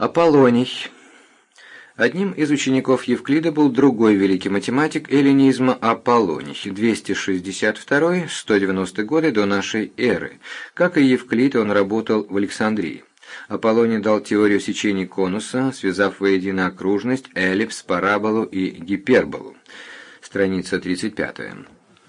Аполлоний. Одним из учеников Евклида был другой великий математик эллинизма Аполлоний, 262-190 годы до нашей эры. Как и Евклид, он работал в Александрии. Аполлоний дал теорию сечений конуса, связав воедино окружность, эллипс, параболу и гиперболу. Страница 35.